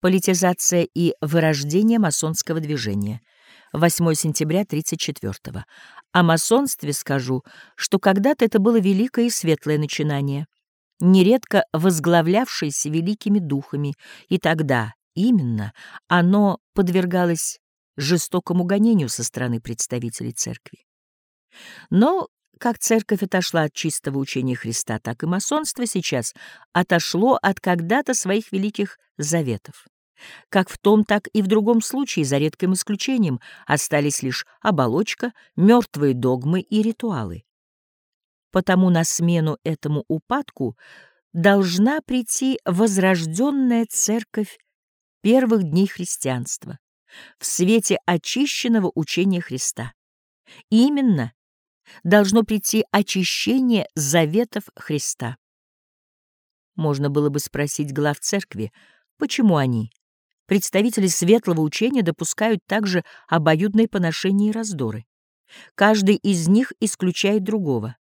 Политизация и вырождение масонского движения. 8 сентября 34 -го. О масонстве скажу, что когда-то это было великое и светлое начинание, нередко возглавлявшееся великими духами, и тогда именно оно подвергалось жестокому гонению со стороны представителей церкви. Но как церковь отошла от чистого учения Христа, так и масонство сейчас отошло от когда-то своих великих заветов. Как в том, так и в другом случае, за редким исключением, остались лишь оболочка, мертвые догмы и ритуалы. Потому на смену этому упадку должна прийти возрожденная церковь первых дней христианства в свете очищенного учения Христа. Именно должно прийти очищение заветов Христа. Можно было бы спросить глав церкви, почему они, представители светлого учения, допускают также обоюдные поношения и раздоры. Каждый из них исключает другого.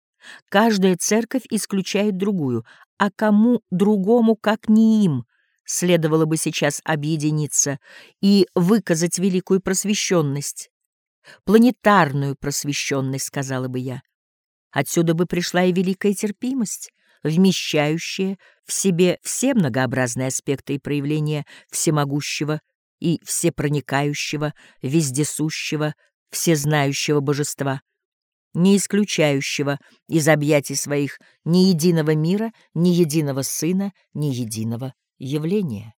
Каждая церковь исключает другую, а кому другому, как не им, следовало бы сейчас объединиться и выказать великую просвещенность планетарную просвещенность, сказала бы я. Отсюда бы пришла и великая терпимость, вмещающая в себе все многообразные аспекты и проявления всемогущего и всепроникающего, вездесущего, всезнающего божества, не исключающего из объятий своих ни единого мира, ни единого сына, ни единого явления.